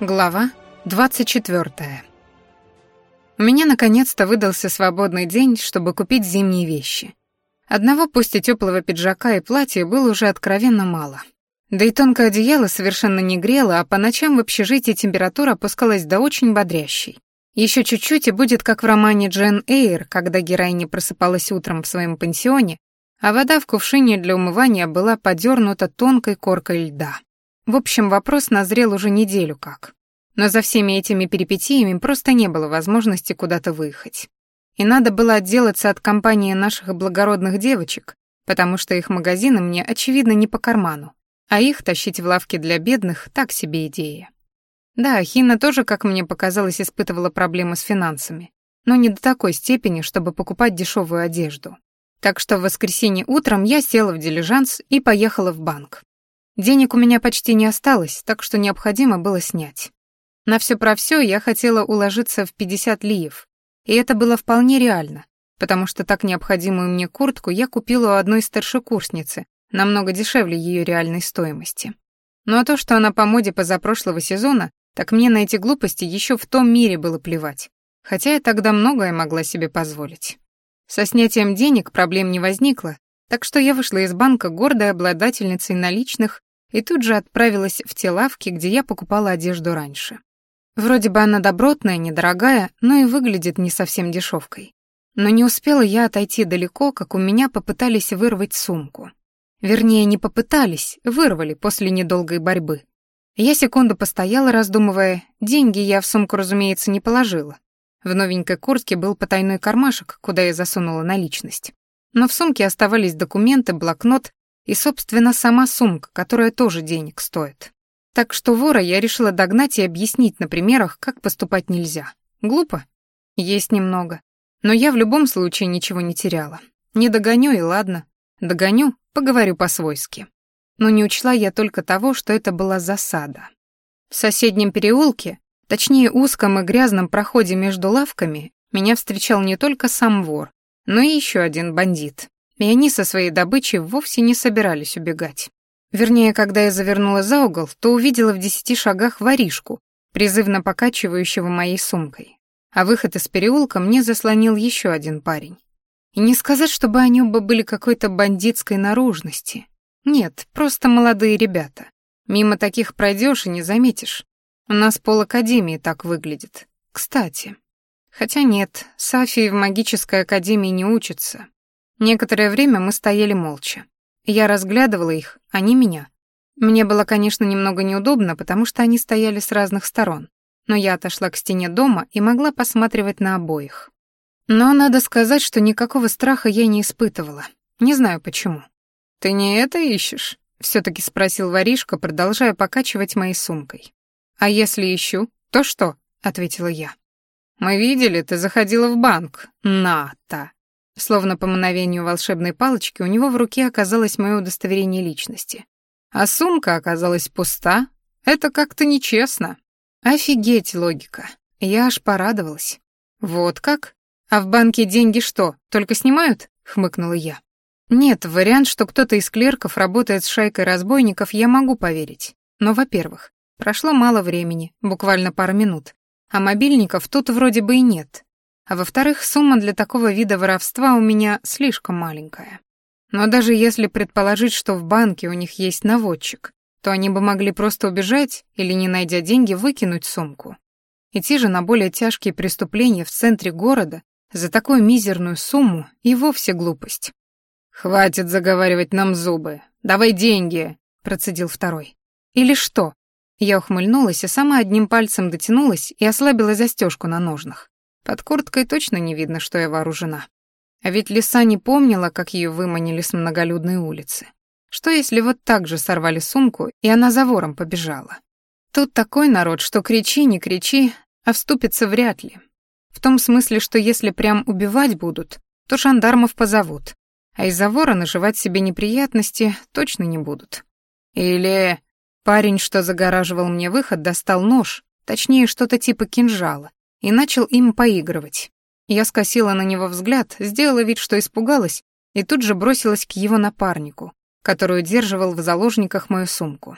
Глава 24. Меня наконец-то выдался свободный день, чтобы купить зимние вещи. Одного пусть и теплого пиджака и платья было уже откровенно мало. Да и тонкое одеяло совершенно не грело, а по ночам в общежитии температура опускалась до очень бодрящей. Еще чуть-чуть и будет как в романе Джен Эйр, когда героиня просыпалась утром в своем пансионе, а вода в кувшине для умывания была подернута тонкой коркой льда. В общем, вопрос назрел уже неделю как. Но за всеми этими перипетиями просто не было возможности куда-то выехать. И надо было отделаться от компании наших благородных девочек, потому что их магазины мне, очевидно, не по карману, а их тащить в лавки для бедных — так себе идея. Да, Хина тоже, как мне показалось, испытывала проблемы с финансами, но не до такой степени, чтобы покупать дешевую одежду. Так что в воскресенье утром Денег у меня почти не осталось, так что необходимо было снять. На все про все я хотела уложиться в 50 лиев, и это было вполне реально, потому что так необходимую мне куртку я купила у одной старшекурсницы, намного дешевле ее реальной стоимости. Ну а то, что она по моде позапрошлого сезона, так мне на эти глупости еще в том мире было плевать, хотя я тогда многое могла себе позволить. Со снятием денег проблем не возникло, так что я вышла из банка гордой обладательницей наличных и тут же отправилась в те лавки, где я покупала одежду раньше. Вроде бы она добротная, недорогая, но и выглядит не совсем дешевкой. Но не успела я отойти далеко, как у меня попытались вырвать сумку. Вернее, не попытались, вырвали после недолгой борьбы. Я секунду постояла, раздумывая, деньги я в сумку, разумеется, не положила. В новенькой куртке был потайной кармашек, куда я засунула наличность. Но в сумке оставались документы, блокнот и, собственно, сама сумка, которая тоже денег стоит. Так что вора я решила догнать и объяснить на примерах, как поступать нельзя. Глупо? Есть немного. Но я в любом случае ничего не теряла. Не догоню и ладно. Догоню, поговорю по-свойски. Но не учла я только того, что это была засада. В соседнем переулке, точнее узком и грязном проходе между лавками, меня встречал не только сам вор, но и еще один бандит. и они со своей добычей вовсе не собирались убегать. Вернее, когда я завернула за угол, то увидела в десяти шагах воришку, призывно покачивающего моей сумкой. А выход из переулка мне заслонил еще один парень. И не сказать, чтобы они оба были какой-то бандитской наружности. Нет, просто молодые ребята. Мимо таких пройдешь и не заметишь. У нас пол академии так выглядит. Кстати. Хотя нет, Сафии в магической академии не учатся. Некоторое время мы стояли молча. Я разглядывала их, они а меня. Мне было, конечно, немного неудобно, потому что они стояли с разных сторон, но я отошла к стене дома и могла посматривать на обоих. Но надо сказать, что никакого страха я не испытывала. Не знаю почему. «Ты не это ищешь?» — все-таки спросил воришка, продолжая покачивать моей сумкой. «А если ищу, то что?» — ответила я. «Мы видели, ты заходила в банк. Ната. Словно по мановению волшебной палочки у него в руке оказалось мое удостоверение личности. А сумка оказалась пуста. Это как-то нечестно. Офигеть логика. Я аж порадовалась. Вот как? А в банке деньги что, только снимают? Хмыкнула я. Нет, вариант, что кто-то из клерков работает с шайкой разбойников, я могу поверить. Но, во-первых, прошло мало времени, буквально пару минут, а мобильников тут вроде бы и нет а во-вторых, сумма для такого вида воровства у меня слишком маленькая. Но даже если предположить, что в банке у них есть наводчик, то они бы могли просто убежать или, не найдя деньги, выкинуть сумку. Идти же на более тяжкие преступления в центре города за такую мизерную сумму и вовсе глупость. «Хватит заговаривать нам зубы. Давай деньги!» — процедил второй. «Или что?» Я ухмыльнулась и сама одним пальцем дотянулась и ослабила застежку на ножнах. Под курткой точно не видно, что я вооружена. А ведь лиса не помнила, как ее выманили с многолюдной улицы. Что если вот так же сорвали сумку, и она за вором побежала? Тут такой народ, что кричи, не кричи, а вступится вряд ли. В том смысле, что если прям убивать будут, то шандармов позовут, а из-за вора наживать себе неприятности точно не будут. Или парень, что загораживал мне выход, достал нож, точнее, что-то типа кинжала, и начал им поигрывать. Я скосила на него взгляд, сделала вид, что испугалась, и тут же бросилась к его напарнику, который удерживал в заложниках мою сумку.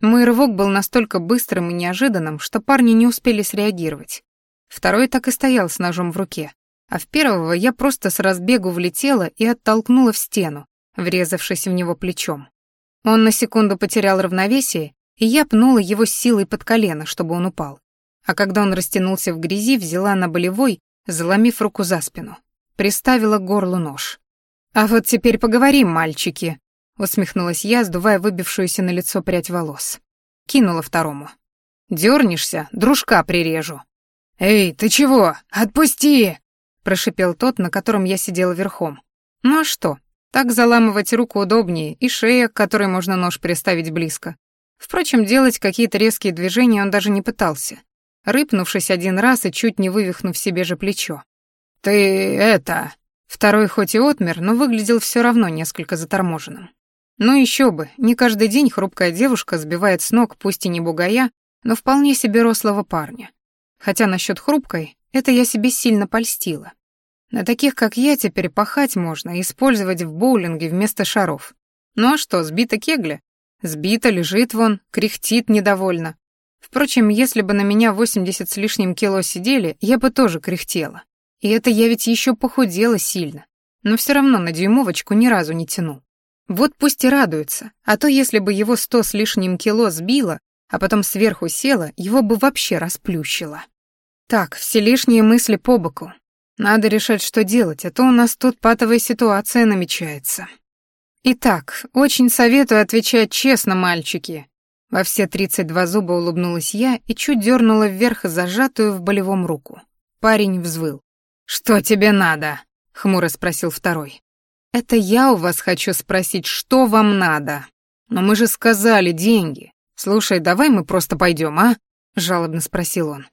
Мой рывок был настолько быстрым и неожиданным, что парни не успели среагировать. Второй так и стоял с ножом в руке, а в первого я просто с разбегу влетела и оттолкнула в стену, врезавшись в него плечом. Он на секунду потерял равновесие, и я пнула его силой под колено, чтобы он упал. А когда он растянулся в грязи, взяла на болевой, заломив руку за спину. Приставила к горлу нож. «А вот теперь поговорим, мальчики», — усмехнулась я, сдувая выбившуюся на лицо прядь волос. Кинула второму. «Дёрнешься, дружка прирежу». «Эй, ты чего? Отпусти!» — прошипел тот, на котором я сидела верхом. «Ну а что? Так заламывать руку удобнее, и шея, к которой можно нож приставить близко. Впрочем, делать какие-то резкие движения он даже не пытался. Рыпнувшись один раз и чуть не вывихнув себе же плечо. «Ты это...» Второй хоть и отмер, но выглядел все равно несколько заторможенным. Ну еще бы, не каждый день хрупкая девушка сбивает с ног пусть и не бугая, но вполне себе рослого парня. Хотя насчет хрупкой, это я себе сильно польстила. На таких, как я, теперь пахать можно и использовать в боулинге вместо шаров. Ну а что, сбита кегля? Сбита, лежит вон, кряхтит недовольно. Впрочем, если бы на меня 80 с лишним кило сидели, я бы тоже кряхтела. И это я ведь еще похудела сильно. Но все равно на дюймовочку ни разу не тяну. Вот пусть и радуется, а то если бы его сто с лишним кило сбило, а потом сверху села, его бы вообще расплющило. Так, все лишние мысли по боку. Надо решать, что делать, а то у нас тут патовая ситуация намечается. Итак, очень советую отвечать честно, мальчики, Во все тридцать два зуба улыбнулась я и чуть дернула вверх зажатую в болевом руку. Парень взвыл. «Что тебе надо?» — хмуро спросил второй. «Это я у вас хочу спросить, что вам надо? Но мы же сказали деньги. Слушай, давай мы просто пойдем, а?» — жалобно спросил он.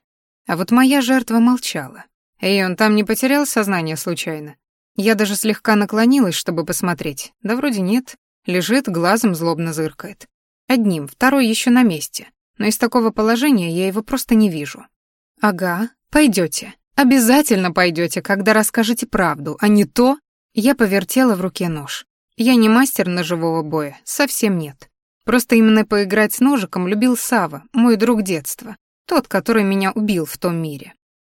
А вот моя жертва молчала. Эй, он там не потерял сознание случайно? Я даже слегка наклонилась, чтобы посмотреть. Да вроде нет. Лежит, глазом злобно зыркает. Одним, второй еще на месте. Но из такого положения я его просто не вижу. Ага, пойдете. Обязательно пойдете, когда расскажете правду, а не то... Я повертела в руке нож. Я не мастер ножевого боя, совсем нет. Просто именно поиграть с ножиком любил Сава, мой друг детства, тот, который меня убил в том мире.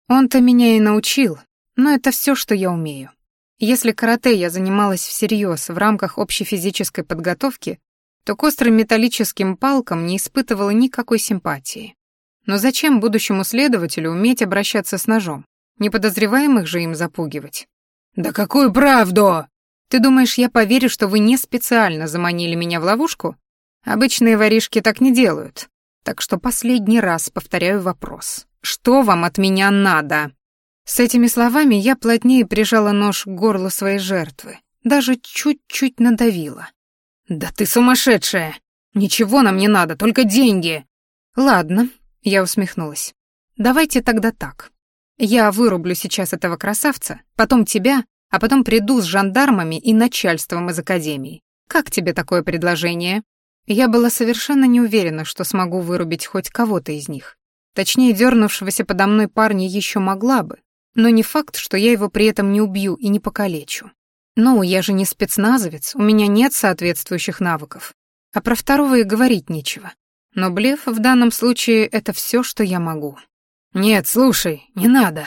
Он-то меня и научил, но это все, что я умею. Если карате я занималась всерьез в рамках общей физической подготовки, то к острым металлическим палкам не испытывала никакой симпатии. Но зачем будущему следователю уметь обращаться с ножом? Неподозреваемых же им запугивать. «Да какую правду?» «Ты думаешь, я поверю, что вы не специально заманили меня в ловушку? Обычные воришки так не делают. Так что последний раз повторяю вопрос. Что вам от меня надо?» С этими словами я плотнее прижала нож к горлу своей жертвы, даже чуть-чуть надавила. «Да ты сумасшедшая! Ничего нам не надо, только деньги!» «Ладно», — я усмехнулась. «Давайте тогда так. Я вырублю сейчас этого красавца, потом тебя, а потом приду с жандармами и начальством из академии. Как тебе такое предложение?» Я была совершенно не уверена, что смогу вырубить хоть кого-то из них. Точнее, дернувшегося подо мной парня еще могла бы, но не факт, что я его при этом не убью и не покалечу. «Ну, я же не спецназовец, у меня нет соответствующих навыков. А про второго и говорить нечего. Но блеф в данном случае — это все, что я могу». «Нет, слушай, не надо.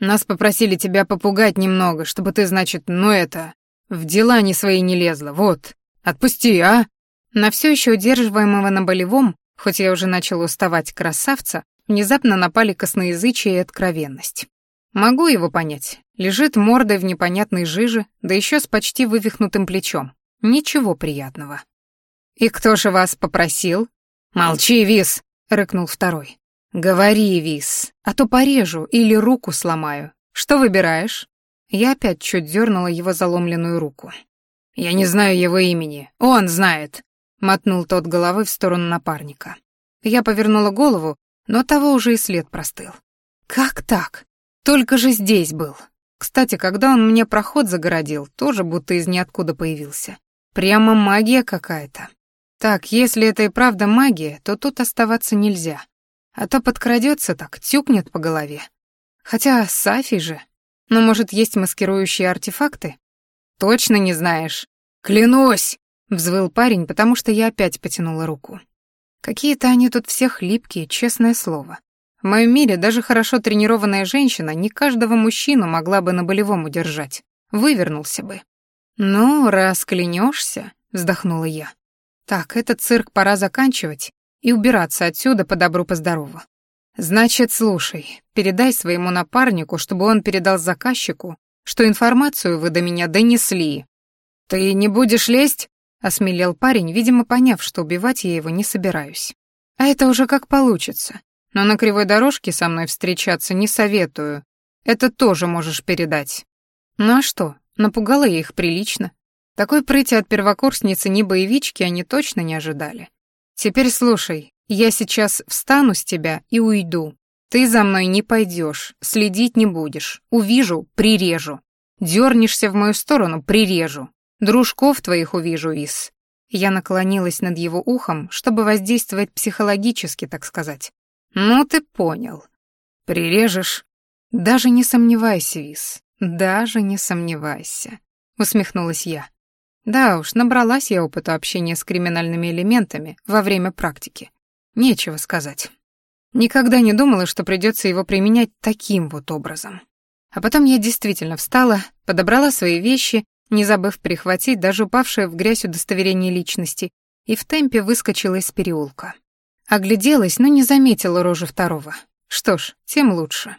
Нас попросили тебя попугать немного, чтобы ты, значит, ну это, в дела не свои не лезла, вот. Отпусти, а!» На все еще удерживаемого на болевом, хоть я уже начал уставать красавца, внезапно напали косноязычие и откровенность. Могу его понять. Лежит мордой в непонятной жиже, да еще с почти вывихнутым плечом. Ничего приятного. «И кто же вас попросил?» «Молчи, Вис!» — рыкнул второй. «Говори, Вис, а то порежу или руку сломаю. Что выбираешь?» Я опять чуть дернула его заломленную руку. «Я не знаю его имени. Он знает мотнул тот головой в сторону напарника. Я повернула Только же здесь был. Кстати, когда он мне проход загородил, тоже будто из ниоткуда появился. Прямо магия какая-то. Так, если это и правда магия, то тут оставаться нельзя. А то подкрадется так, тюкнет по голове. Хотя Сафи же. Но, ну, может, есть маскирующие артефакты? Точно не знаешь. Клянусь! Взвыл парень, потому что я опять потянула руку. Какие-то они тут все липкие, честное слово. В моем мире даже хорошо тренированная женщина не каждого мужчину могла бы на болевом удержать. Вывернулся бы. «Ну, раз клянешься», — вздохнула я. «Так, этот цирк пора заканчивать и убираться отсюда по добру, по здорову». «Значит, слушай, передай своему напарнику, чтобы он передал заказчику, что информацию вы до меня донесли». «Ты не будешь лезть?» — осмелел парень, видимо, поняв, что убивать я его не собираюсь. «А это уже как получится но на кривой дорожке со мной встречаться не советую. Это тоже можешь передать». Ну а что, напугала я их прилично. Такой прыти от первокурсницы ни боевички они точно не ожидали. «Теперь слушай, я сейчас встану с тебя и уйду. Ты за мной не пойдешь, следить не будешь. Увижу — прирежу. Дернешься в мою сторону — прирежу. Дружков твоих увижу, Ис. Я наклонилась над его ухом, чтобы воздействовать психологически, так сказать. «Ну ты понял. Прирежешь. Даже не сомневайся, Вис, даже не сомневайся», — усмехнулась я. Да уж, набралась я опыта общения с криминальными элементами во время практики. Нечего сказать. Никогда не думала, что придется его применять таким вот образом. А потом я действительно встала, подобрала свои вещи, не забыв прихватить даже упавшее в грязь удостоверение личности, и в темпе выскочила из переулка. Огляделась, но не заметила рожи второго. Что ж, тем лучше.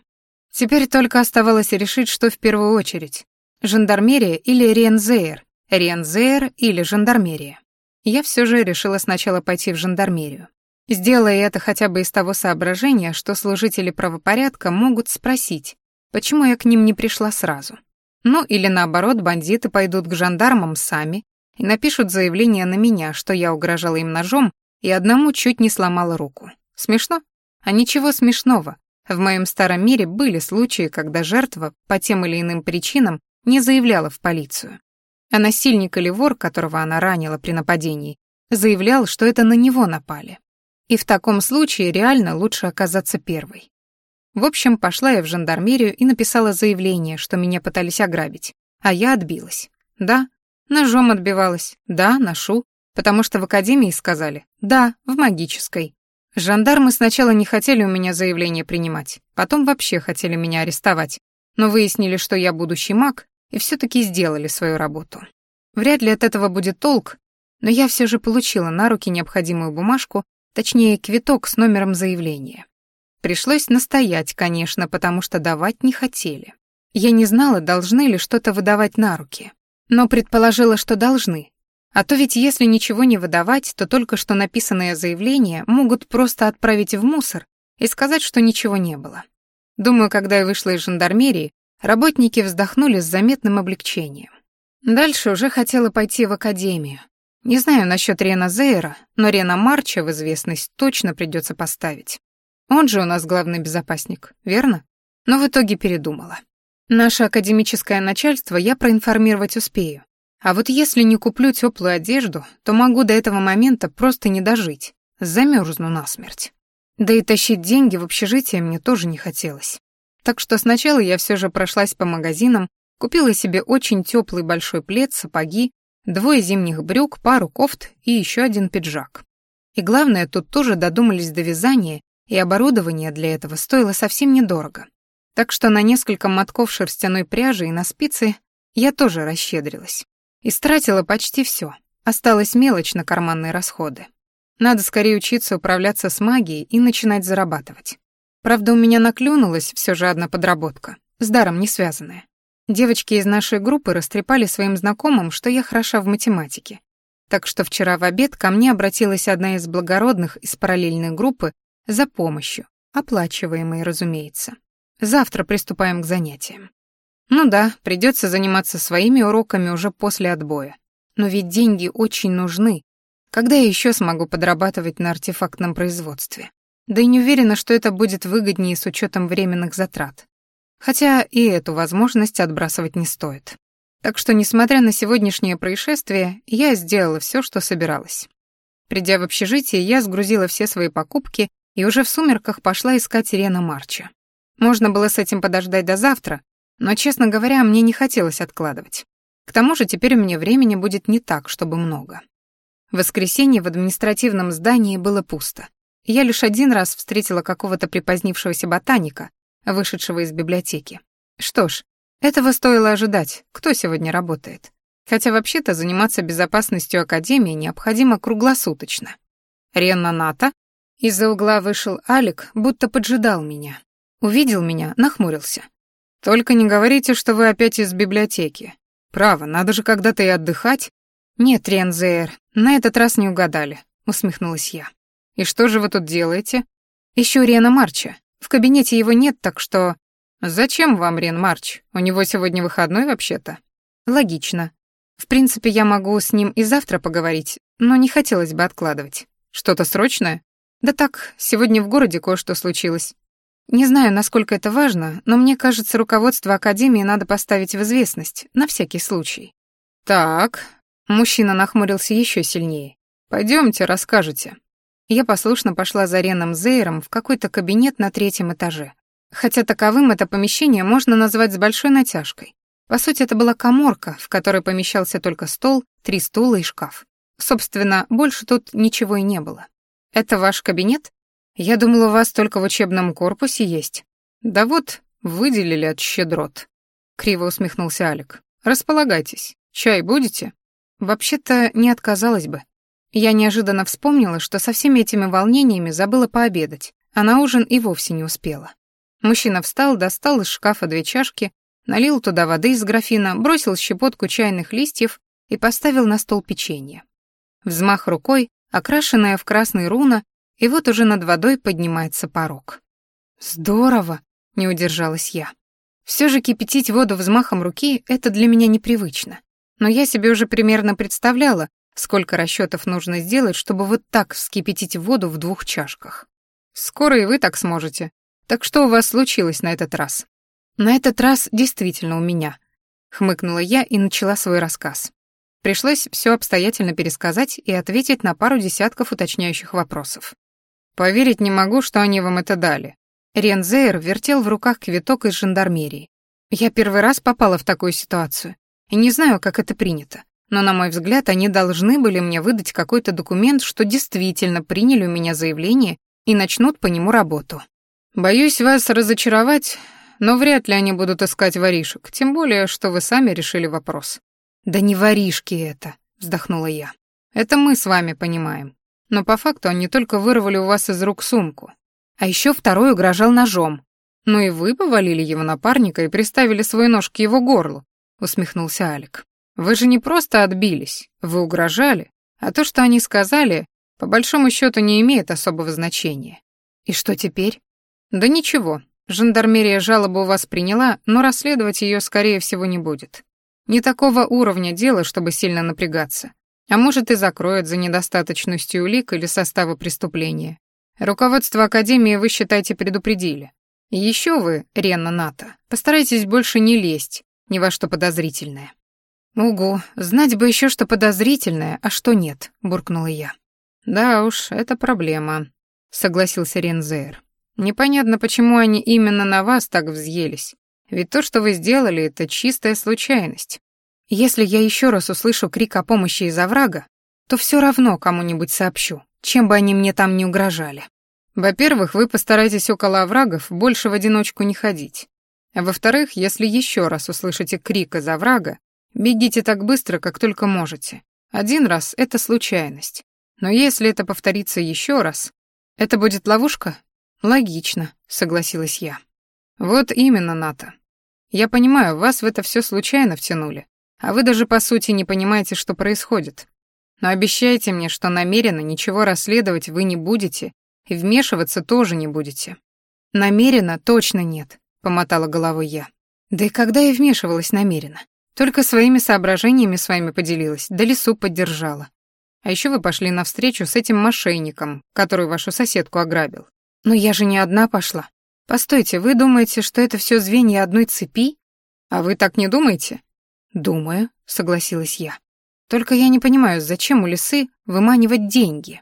Теперь только оставалось решить, что в первую очередь. Жандармерия или Рензейр, Рензейр или жандармерия. Я все же решила сначала пойти в жандармерию. Сделая это хотя бы из того соображения, что служители правопорядка могут спросить, почему я к ним не пришла сразу. Ну или наоборот, бандиты пойдут к жандармам сами и напишут заявление на меня, что я угрожала им ножом и одному чуть не сломала руку. Смешно? А ничего смешного. В моем старом мире были случаи, когда жертва по тем или иным причинам не заявляла в полицию. А насильник или вор, которого она ранила при нападении, заявлял, что это на него напали. И в таком случае реально лучше оказаться первой. В общем, пошла я в жандармерию и написала заявление, что меня пытались ограбить, а я отбилась. Да, ножом отбивалась, да, ношу, потому что в академии сказали «да, в магической». Жандармы сначала не хотели у меня заявление принимать, потом вообще хотели меня арестовать, но выяснили, что я будущий маг, и все-таки сделали свою работу. Вряд ли от этого будет толк, но я все же получила на руки необходимую бумажку, точнее, квиток с номером заявления. Пришлось настоять, конечно, потому что давать не хотели. Я не знала, должны ли что-то выдавать на руки, но предположила, что должны, а то ведь если ничего не выдавать, то только что написанное заявление могут просто отправить в мусор и сказать, что ничего не было. Думаю, когда я вышла из жандармерии, работники вздохнули с заметным облегчением. Дальше уже хотела пойти в академию. Не знаю насчет Рена Зейра, но Рена Марча в известность точно придется поставить. Он же у нас главный безопасник, верно? Но в итоге передумала. Наше академическое начальство я проинформировать успею, а вот если не куплю теплую одежду, то могу до этого момента просто не дожить, замерзну насмерть. Да и тащить деньги в общежитие мне тоже не хотелось. Так что сначала я все же прошлась по магазинам, купила себе очень теплый большой плед, сапоги, двое зимних брюк, пару кофт и еще один пиджак. И главное, тут тоже додумались до вязания, и оборудование для этого стоило совсем недорого. Так что на несколько мотков шерстяной пряжи и на спицы я тоже расщедрилась. Истратила почти все. Осталась мелочь на карманные расходы. Надо скорее учиться управляться с магией и начинать зарабатывать. Правда, у меня наклюнулась все же одна подработка, с даром не связанная. Девочки из нашей группы растрепали своим знакомым, что я хороша в математике. Так что вчера в обед ко мне обратилась одна из благородных из параллельной группы за помощью, оплачиваемой, разумеется. Завтра приступаем к занятиям. Ну да, придется заниматься своими уроками уже после отбоя. Но ведь деньги очень нужны. Когда я еще смогу подрабатывать на артефактном производстве? Да и не уверена, что это будет выгоднее с учетом временных затрат. Хотя и эту возможность отбрасывать не стоит. Так что, несмотря на сегодняшнее происшествие, я сделала все, что собиралась. Придя в общежитие, я сгрузила все свои покупки и уже в сумерках пошла искать Ирена Марча. Можно было с этим подождать до завтра, но, честно говоря, мне не хотелось откладывать. К тому же теперь у меня времени будет не так, чтобы много. В воскресенье в административном здании было пусто. Я лишь один раз встретила какого-то припозднившегося ботаника, вышедшего из библиотеки. Что ж, этого стоило ожидать, кто сегодня работает. Хотя вообще-то заниматься безопасностью Академии необходимо круглосуточно. Ренна Ната. Из-за угла вышел Алик, будто поджидал меня. Увидел меня, нахмурился. Только не говорите, что вы опять из библиотеки. Право, надо же когда-то и отдыхать. Нет, Рензеер, на этот раз не угадали, усмехнулась я. И что же вы тут делаете? Ищу Рена Марча. В кабинете его нет, так что... Зачем вам Рен Марч? У него сегодня выходной вообще-то. Логично. В принципе, я могу с ним и завтра поговорить, но не хотелось бы откладывать. Что-то срочное? Да так, сегодня в городе кое-что случилось. Не знаю, насколько это важно, но мне кажется, руководство Академии надо поставить в известность, на всякий случай. «Так...» — мужчина нахмурился еще сильнее. «Пойдемте, расскажете». Я послушно пошла за Реном Зейром в какой-то кабинет на третьем этаже. Хотя таковым это помещение можно назвать с большой натяжкой. По сути, это была коморка, в которой помещался только стол, три стула и шкаф. Собственно, больше тут ничего и не было. «Это ваш кабинет?» Я думала, вас только в учебном корпусе есть. Да вот, выделили от щедрот. Криво усмехнулся Алик. Располагайтесь. Чай будете? Вообще-то не отказалась бы. Я неожиданно вспомнила, что со всеми этими волнениями забыла пообедать, а на ужин и вовсе не успела. Мужчина встал, достал из шкафа две чашки, налил туда воды из графина, бросил щепотку чайных листьев и поставил на стол печенье. Взмах рукой, окрашенная в красный руна, и вот уже над водой поднимается порог. «Здорово!» — не удержалась я. Все же кипятить воду взмахом руки — это для меня непривычно. Но я себе уже примерно представляла, сколько расчетов нужно сделать, чтобы вот так вскипятить воду в двух чашках. Скоро и вы так сможете. Так что у вас случилось на этот раз? На этот раз действительно у меня. Хмыкнула я и начала свой рассказ. Пришлось все обстоятельно пересказать и ответить на пару десятков уточняющих вопросов. Поверить не могу, что они вам это дали». Рензейр вертел в руках квиток из жандармерии. «Я первый раз попала в такую ситуацию, и не знаю, как это принято. Но, на мой взгляд, они должны были мне выдать какой-то документ, что действительно приняли у меня заявление и начнут по нему работу. Боюсь вас разочаровать, но вряд ли они будут искать воришек, тем более, что вы сами решили вопрос». «Да не воришки это», — вздохнула я. «Это мы с вами понимаем. Но по факту они только вырвали у вас из рук сумку. А еще второй угрожал ножом. Ну и вы повалили его напарника и приставили свой нож к его горлу», — усмехнулся Алик. «Вы же не просто отбились, вы угрожали, а то, что они сказали, по большому счету не имеет особого значения. И что теперь? Да ничего, Жандармерия жалобу у вас приняла, но расследовать ее, скорее всего, А может, и закроют за недостаточностью улик или состава преступления. Руководство Академии вы, считайте, предупредили. И еще вы, Ренна Ната, постарайтесь больше не лезть ни во что подозрительное». «Угу, знать бы еще, что подозрительное, а что нет», — буркнула я. «Да уж, это проблема», — согласился Рензейр. «Непонятно, почему они именно на вас так взъелись. Ведь то, что вы сделали, это чистая случайность. Если я еще раз услышу крик о помощи из оврага, то все равно кому-нибудь сообщу, чем бы они мне там не угрожали. Во-первых, вы постарайтесь около оврагов больше в одиночку не ходить. А во-вторых, если еще раз услышите крик из оврага, бегите так быстро, как только можете. Один раз — это случайность. Но если это повторится еще раз, это будет ловушка? Логично, согласилась я. Вот именно, Ната. Я понимаю, вас в это все случайно втянули. А вы даже, по сути, не понимаете, что происходит. Но обещайте мне, что намеренно ничего расследовать вы не будете и вмешиваться тоже не будете. Намеренно точно нет, помотала головой я. Да и когда я вмешивалась намеренно? Только своими соображениями с вами поделилась, да лесу поддержала. А еще вы пошли навстречу с этим мошенником, который вашу соседку ограбил. Но я же не одна пошла. Постойте, вы думаете, что это все звенья одной цепи? А вы так не думаете? Думаю, согласилась я. Только я не понимаю, зачем у лисы выманивать деньги?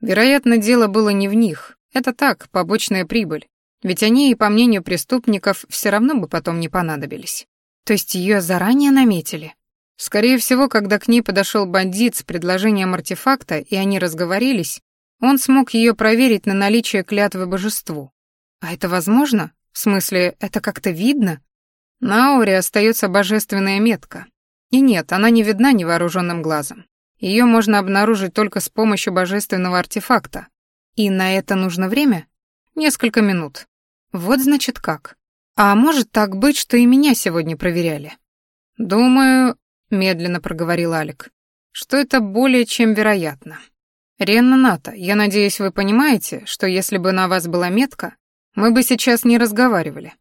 Вероятно, дело было не в них. Это так, побочная прибыль. Ведь они, и по мнению преступников, все равно бы потом не понадобились. То есть ее заранее наметили? Скорее всего, когда к ней подошел бандит с предложением артефакта, и они разговорились, он смог ее проверить на наличие клятвы божеству. А это возможно? В смысле, это как-то видно? На ауре остается божественная метка. И нет, она не видна невооруженным глазом. Ее можно обнаружить только с помощью божественного артефакта. И на это нужно время? Несколько минут. Вот значит как. А может так быть, что и меня сегодня проверяли? Думаю, медленно проговорил Алик, что это более чем вероятно. Ренна Ната, я надеюсь, вы понимаете, что если бы на вас была метка, мы бы сейчас не разговаривали.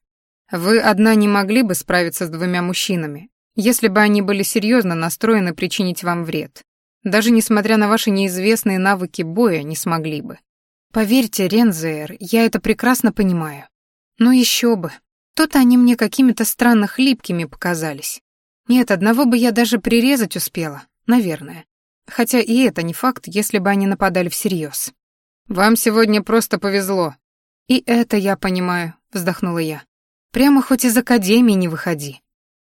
Вы одна не могли бы справиться с двумя мужчинами, если бы они были серьезно настроены причинить вам вред. Даже несмотря на ваши неизвестные навыки боя, не смогли бы. Поверьте, Рензеер, я это прекрасно понимаю. Но еще бы. То-то они мне какими-то странно хлипкими показались. Нет, одного бы я даже прирезать успела, наверное. Хотя и это не факт, если бы они нападали всерьез. Вам сегодня просто повезло. И это я понимаю, вздохнула я. Прямо хоть из академии не выходи.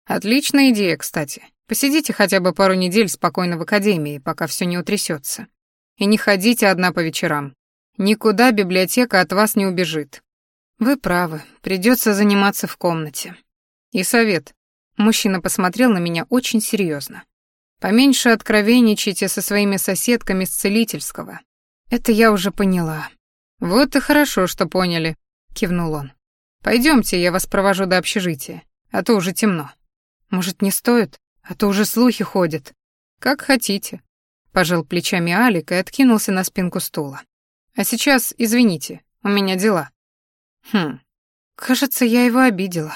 Отличная идея, кстати. Посидите хотя бы пару недель спокойно в академии, пока все не утрясется. И не ходите одна по вечерам. Никуда библиотека от вас не убежит. Вы правы, придется заниматься в комнате. И совет. Мужчина посмотрел на меня очень серьезно. Поменьше откровенничайте со своими соседками с целительского. Это я уже поняла. Вот и хорошо, что поняли, кивнул он. Пойдемте, я вас провожу до общежития, а то уже темно. Может, не стоит? А то уже слухи ходят. Как хотите. Пожал плечами Алик и откинулся на спинку стула. А сейчас, извините, у меня дела. Хм, кажется, я его обидела.